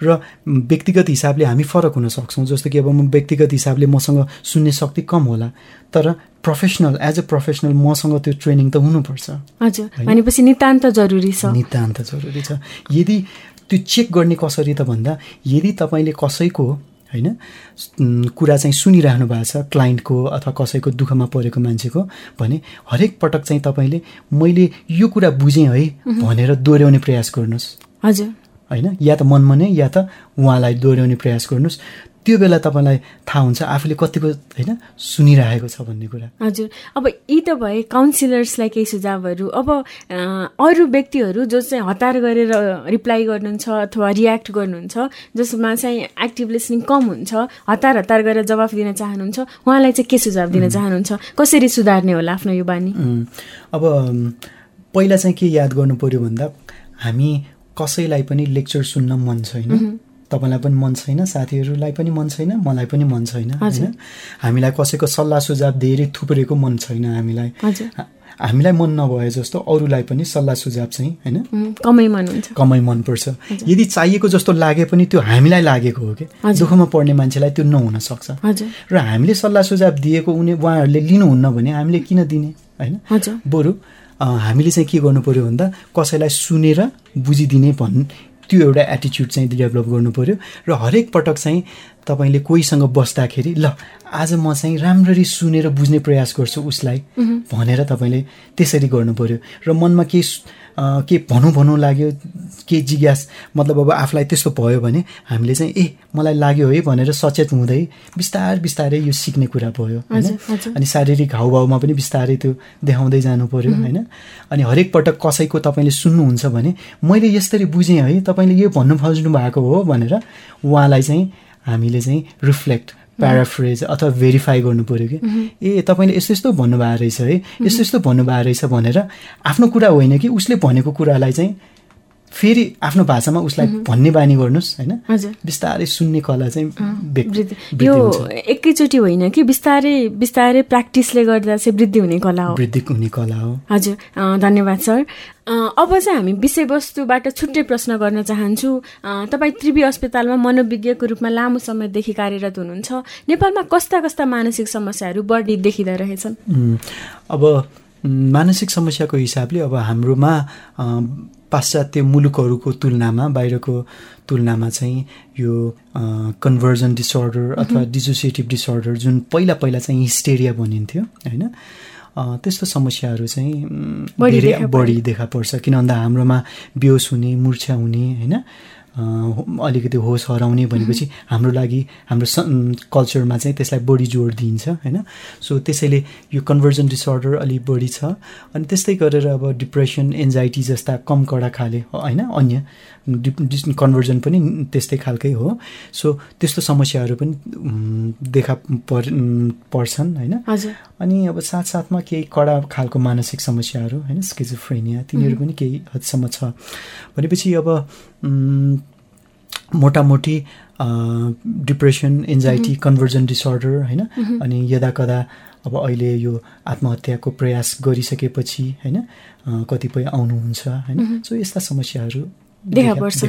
र व्यक्तिगत हिसाबले हामी फरक हुन सक्छौँ जस्तो कि अब म व्यक्तिगत हिसाबले मसँग सुन्ने शक्ति कम होला तर प्रोफेसनल एज अ प्रोफेसनल मसँग त्यो ट्रेनिङ त हुनुपर्छ। हजुर भनेपछि नितान्त जरुरी छ। नितान्त जरुरी छ। यदि त्यो चेक गर्ने कसरी त भन्दा यदि तपाईँले कसैको होइन? कुरा चाहिँ सुनिरहनु भएको छ क्लाइन्टको अथवा कसैको दुःखमा परेको मान्छेको भने हरेक पटक चाहिँ तपाईँले मैले यो कुरा बुझेँ है भनेर दोहोऱ्याउने प्रयास गर्नुहोस्। हजुर। होइन? या त मनमनै या त उहाँलाई दोहोऱ्याउने प्रयास गर्नुहोस्। त्यो बेला तपाईँलाई थाहा हुन्छ आफूले कतिको होइन सुनिरहेको छ भन्ने कुरा। हजुर। अब यी त भए काउन्सिलर्सलाई केही सुझावहरू। अब अरू व्यक्तिहरू जो चाहिँ हतार गरेर रिप्लाई गर्नुहुन्छ अथवा रियाक्ट गर्नुहुन्छ जसमा चाहिँ एक्टिभ लिसनिङ कम हुन्छ हतार हतार गरेर जवाफ दिन चाहनुहुन्छ उहाँलाई चाहिँ के सुझाव दिन चाहनुहुन्छ? कसरी सुधार्ने होला आफ्नो यो बानी अब पहिला चाहिँ के याद गर्नु पर्यो भन्दा हामी कसैलाई पनि लेक्चर सुन्न मन छैन। तपाईँलाई पनि मन छैन साथीहरूलाई पनि मन छैन मलाई पनि मन छैन होइन? हामीलाई कसैको सल्लाह सुझाव धेरै थुप्रेको मन छैन हामीलाई। हामीलाई मन नभए जस्तो अरूलाई पनि सल्लाह सुझाव चाहिँ होइन? कमै मन हुन्छ। कमै मनपर्छ। यदि चाहिएको जस्तो लागे पनि त्यो हामीलाई लागेको हो कि? दुःखमा पर्ने मान्छेलाई त्यो नहुन सक्छ र हामीले सल्लाह सुझाव दिएको उनी उहाँहरूले लिनुहुन्न भने हामीले किन दिने होइन? बरु हामीले चाहिँ के गर्नु पर्यो भन्दा कसैलाई सुनेर बुझिदिने भन् त्यो एउटा एटिच्युड चाहिँ डेभलप गर्नु पऱ्यो र हरेक पटक चाहिँ तपाईँले कोहीसँग बस्दाखेरि ल आज म चाहिँ राम्ररी सुनेर बुझ्ने प्रयास गर्छु उसलाई भनेर तपाईँले त्यसरी गर्नु पऱ्यो र मनमा केही के भनौँ भनौँ लाग्यो के जिज्ञास मतलब अब आफूलाई त्यस्तो भयो भने हामीले चाहिँ ए मलाई लाग्यो है भनेर सचेत हुँदै बिस्तार बिस्तारै यो सिक्ने कुरा भयो होइन? अनि शारीरिक हाउभाउमा पनि बिस्तारै त्यो देखाउँदै जानु पऱ्यो होइन? अनि हरेक पटक कसैको तपाईँले सुन्नुहुन्छ भने मैले यसरी बुझेँ है तपाईँले यो भन्नु खोज्नु भएको हो भनेर उहाँलाई चाहिँ हामीले चाहिँ रिफ्लेक्ट प्याराफ्रेज अथवा भेरिफाई गर्नु पऱ्यो कि? ए तपाईँले यस्तो यस्तो भन्नुभएको रहेछ है। यस्तो यस्तो भन्नुभएको रहेछ भनेर आफ्नो कुरा होइन कि उसले भनेको कुरालाई चाहिँ फेरि आफ्नो भाषामा उसलाई भन्ने बानी गर्नुहोस् होइन? बिस्तारै सुन्ने कला चाहिँ यो एकैचोटि होइन कि बिस्तारै बिस्तारै प्र्याक्टिसले गर्दा चाहिँ वृद्धि हुने कला हो। वृद्धि हुने कला हो। हजुर। धन्यवाद सर। अब चाहिँ हामी विषयवस्तुबाट छुट्टै प्रश्न गर्न चाहन्छु। तपाईँ त्रिवी अस्पतालमा मनोविज्ञको रूपमा लामो समयदेखि कार्यरत हुनुहुन्छ। नेपालमा कस्ता कस्ता मानसिक समस्याहरू बढी देखिँदो रहेछन्? अब मानसिक समस्याको हिसाबले अब हाम्रोमा पाश्चात्य मुलुकहरूको तुलनामा बाहिरको तुलनामा चाहिँ यो कन्भर्जन डिसअर्डर अथवा डिसोसिएटिभ डिसअर्डर जुन पहिला पहिला चाहिँ हिस्टेरिया भनिन्थ्यो होइन? त्यस्तो समस्याहरू चाहिँ धेरै बढी देखा पर्छ। किन भन्दा हाम्रोमा बेहोस हुने मुर्छा हुने होइन? अलिकति होस हराउने भनेपछि हाम्रो लागि हाम्रो कल्चरमा चाहिँ त्यसलाई बढी जोड दिइन्छ होइन? सो त्यसैले यो कन्भर्जन डिसअर्डर अलिक बढी छ। अनि त्यस्तै गरेर अब डिप्रेसन एन्जाइटी जस्ता कम कडा खाले होइन? अन्य डिस कन्भर्जन पनि त्यस्तै खालकै हो। सो त्यस्तो समस्याहरू पनि देखा पर पर्छन् होइन? अनि अब साथसाथमा केही कडा खालको मानसिक समस्याहरू होइन? स्किजोफ्रेनिया तिनीहरू पनि केही हदसम्म छ। भनेपछि अब मोटामोटी डिप्रेसन एन्जाइटी कन्भर्जन डिसअर्डर होइन? अनि यदा कदा अब अहिले यो आत्महत्याको प्रयास गरिसकेपछि होइन? कतिपय आउनुहुन्छ होइन? सो यस्ता समस्याहरू देखा पर्छ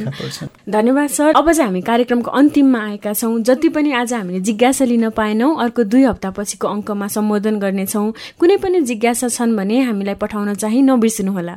धन्यवाद सर। अब चाहिँ हामी कार्यक्रमको अन्तिममा आएका छौँ। जति पनि आज हामीले जिज्ञासा लिन पाएनौँ अर्को दुई हप्तापछिको अङ्कमा सम्बोधन गर्नेछौँ। कुनै पनि जिज्ञासा छन् भने हामीलाई पठाउन चाहिँ नबिर्सिनुहोला।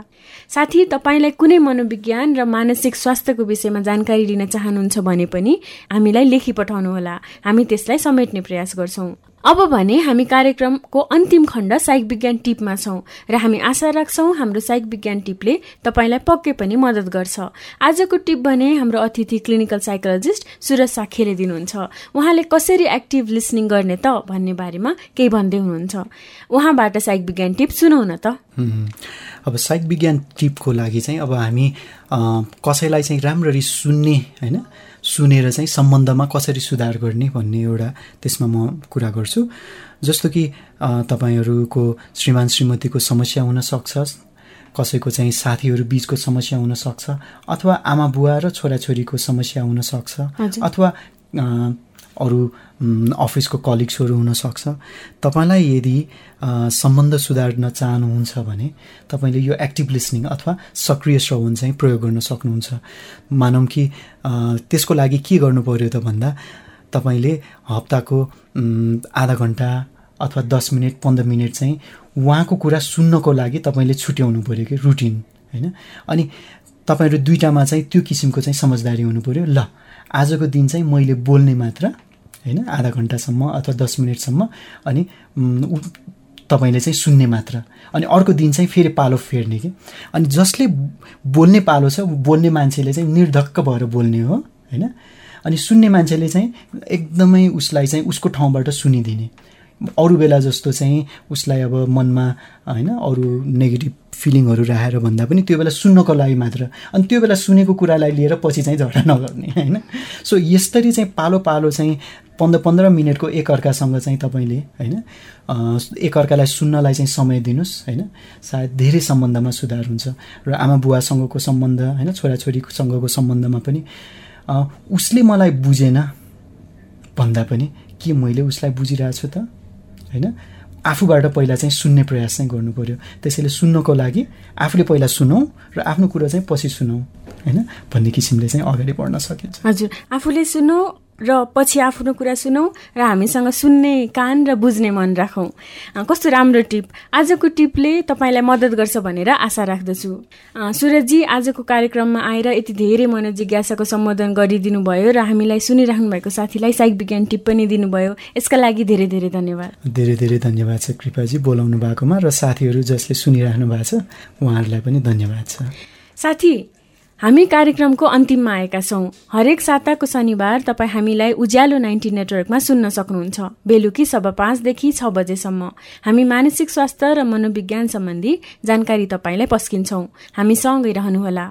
साथी तपाईँलाई कुनै मनोविज्ञान र मानसिक स्वास्थ्यको विषयमा जानकारी लिन चाहनुहुन्छ भने पनि हामीलाई लेखी पठाउनुहोला। हामी त्यसलाई समेट्ने प्रयास गर्छौँ। अब भने हामी कार्यक्रमको अन्तिम खण्ड साइक विज्ञान टिपमा छौँ र हामी आशा राख्छौँ हाम्रो साइक विज्ञान टिपले तपाईँलाई पक्कै पनि मद्दत गर्छ। आजको टिप भने हाम्रो अतिथि क्लिनिकल साइकोलोजिस्ट सुरज साखेले दिनुहुन्छ। उहाँले कसरी एक्टिभ लिसनिङ गर्ने त भन्ने बारेमा केही भन्दै हुनुहुन्छ। उहाँबाट साइक विज्ञान टिप सुनौ न त अब साइक विज्ञान टिपको लागि चाहिँ अब हामी कसैलाई चाहिँ राम्ररी सुन्ने होइन सुनेर चाहिँ सम्बन्धमा कसरी सुधार गर्ने भन्ने एउटा त्यसमा म कुरा गर्छु। जस्तो कि तपाईँहरूको श्रीमान श्रीमतीको समस्या हुनसक्छ कसैको चाहिँ साथीहरू बिचको समस्या हुनसक्छ अथवा आमा बुवा र छोराछोरीको समस्या हुनसक्छ अथवा अरू अफिसको कलिग्सहरू हुनसक्छ। तपाईँलाई यदि सम्बन्ध सुधार्न चाहनुहुन्छ भने तपाईँले यो एक्टिभ लिसनिङ अथवा सक्रिय श्रवण चाहिँ प्रयोग गर्न सक्नुहुन्छ। मानौँ कि त्यसको लागि के गर्नु पऱ्यो त भन्दा तपाईँले हप्ताको आधा घन्टा अथवा दस मिनट पन्ध्र मिनट चाहिँ उहाँको कुरा सुन्नको लागि तपाईँले छुट्याउनु पऱ्यो कि रुटिन होइन? अनि तपाईँहरू दुइटामा चाहिँ त्यो किसिमको चाहिँ समझदारी हुनु पऱ्यो ल आजको दिन चाहिँ मैले बोल्ने मात्र होइन? आधा घन्टासम्म अथवा दस मिनटसम्म अनि तपाईँले चाहिँ सुन्ने मात्र। अनि अर्को दिन चाहिँ फेरि पालो फेर्ने कि? अनि जसले बोल्ने पालो छ बोल्ने मान्छेले चाहिँ निर्धक्क भएर बोल्ने हो होइन? अनि सुन्ने मान्छेले चाहिँ एकदमै उसलाई चाहिँ उसको ठाउँबाट सुनिदिने। अरू बेला जस्तो चाहिँ उसलाई अब मनमा होइन अरू नेगेटिभ फिलिङहरू राखेर भन्दा पनि त्यो बेला सुन्नको लागि मात्र। अनि त्यो बेला सुनेको कुरालाई लिएर पछि चाहिँ झगडा नगर्ने होइन? सो यसरी चाहिँ पालो पालो चाहिँ पन्ध्र पन्ध्र मिनटको एकअर्कासँग चाहिँ तपाईँले होइन एकअर्कालाई सुन्नलाई चाहिँ समय दिनुहोस् होइन। सायद धेरै सम्बन्धमा सुधार हुन्छ। र आमा बुवासँगको सम्बन्ध होइन छोराछोरीसँगको सम्बन्धमा पनि उसले मलाई बुझेन भन्दा पनि के मैले उसलाई बुझिरहेको छु त होइन। आफूबाट पहिला चाहिँ सुन्ने प्रयास चाहिँ गर्नु पऱ्यो त्यसैले सुन्नको लागि आफूले पहिला सुनौँ र आफ्नो कुरो चाहिँ पछि सुनौँ होइन भन्ने किसिमले चाहिँ अगाडि बढ्न सकिन्छ। हजुर। आफूले सुनौ र पछि आफ्नो कुरा सुनौँ र हामीसँग सुन्ने कान र बुझ्ने मन राखौँ। कस्तो राम्रो टिप। आजको टिपले तपाईँलाई मद्दत गर्छ भनेर आशा राख्दछु। सुरजजी आजको कार्यक्रममा आएर यति धेरै मनोजिज्ञासाको सम्बोधन गरिदिनु भयो र हामीलाई सुनिराख्नु भएको साथीलाई साइक विज्ञान टिप पनि दिनुभयो। यसका लागि धेरै धेरै धन्यवाद। धेरै धेरै धन्यवाद छ कृपाजी बोलाउनु भएकोमा र साथीहरू जसले सुनिराख्नु भएको छ उहाँहरूलाई पनि धन्यवाद छ। साथी हामी कार्यक्रमको अन्तिममा आएका छौँ। हरेक साताको शनिबार तपाईँ हामीलाई उज्यालो नाइन्टी नेटवर्कमा सुन्न सक्नुहुन्छ। बेलुकी सब पाँचदेखि छ बजेसम्म। हामी मानसिक स्वास्थ्य र मनोविज्ञान सम्बन्धी जानकारी तपाईँलाई पस्किन्छौँ। हामीसँगै रहनुहोला।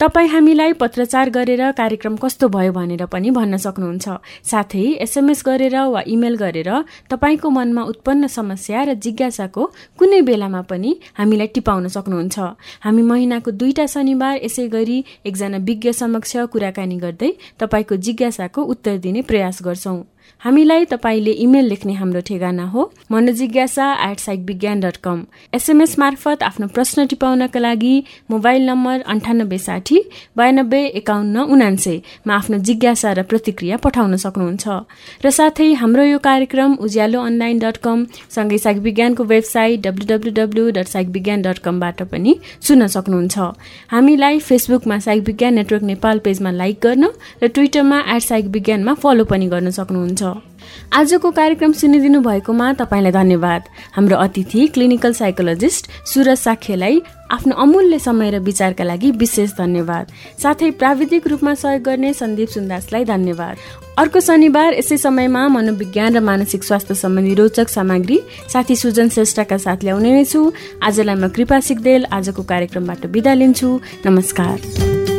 तपाईँ हामीलाई पत्रचार गरेर कार्यक्रम कस्तो भयो भनेर पनि भन्न सक्नुहुन्छ। साथै एसएमएस गरेर वा इमेल गरेर तपाईँको मनमा उत्पन्न समस्या र जिज्ञासाको कुनै बेलामा पनि हामीलाई टिपाउन सक्नुहुन्छ। हामी महिनाको दुईटा शनिबार यसै गरी एकजना विज्ञ समक्ष कुराकानी गर्दै तपाईँको जिज्ञासाको उत्तर दिने प्रयास गर्छौँ। हामीलाई तपाईँले इमेल लेख्ने हाम्रो ठेगाना हो। मनोजिज्ञासा at psych Vigyan dot com. SMS मार्फत आफ्नो प्रश्न टिपाउनका लागि मोबाइल नम्बर अन्ठानब्बे साठी बयानब्बे एकाउन्न उनान्सयमा आफ्नो जिज्ञासा र प्रतिक्रिया पठाउन सक्नुहुन्छ। र साथै हाम्रो यो कार्यक्रम उज्यालो अनलाइन डट कम सँगै साइक विज्ञानको website W W W dot psych Vigyan dot कमबाट पनि सुन्न सक्नुहुन्छ। हामीलाई फेसबुकमा साइक विज्ञान नेटवर्क नेपाल पेजमा लाइक गर्न र ट्विटरमा एट साइक विज्ञानमा फलो पनि गर्न सक्नुहुन्छ। आजको कार्यक्रम सुनिदिनु भएकोमा तपाईँलाई धन्यवाद। हाम्रो अतिथि क्लिनिकल साइकोलोजिस्ट सुरज साख्यलाई आफ्नो अमूल्य समय र विचारका लागि विशेष धन्यवाद। साथै प्राविधिक रूपमा सहयोग गर्ने सन्दीप सुन्दासलाई धन्यवाद। अर्को शनिबार यसै समयमा मनोविज्ञान र मानसिक स्वास्थ्य सम्बन्धी रोचक सामग्री साथी सुजन श्रेष्ठका साथ ल्याउने नै छु। आजलाई म कृपा सिक्देल आजको कार्यक्रमबाट बिदा लिन्छु। नमस्कार।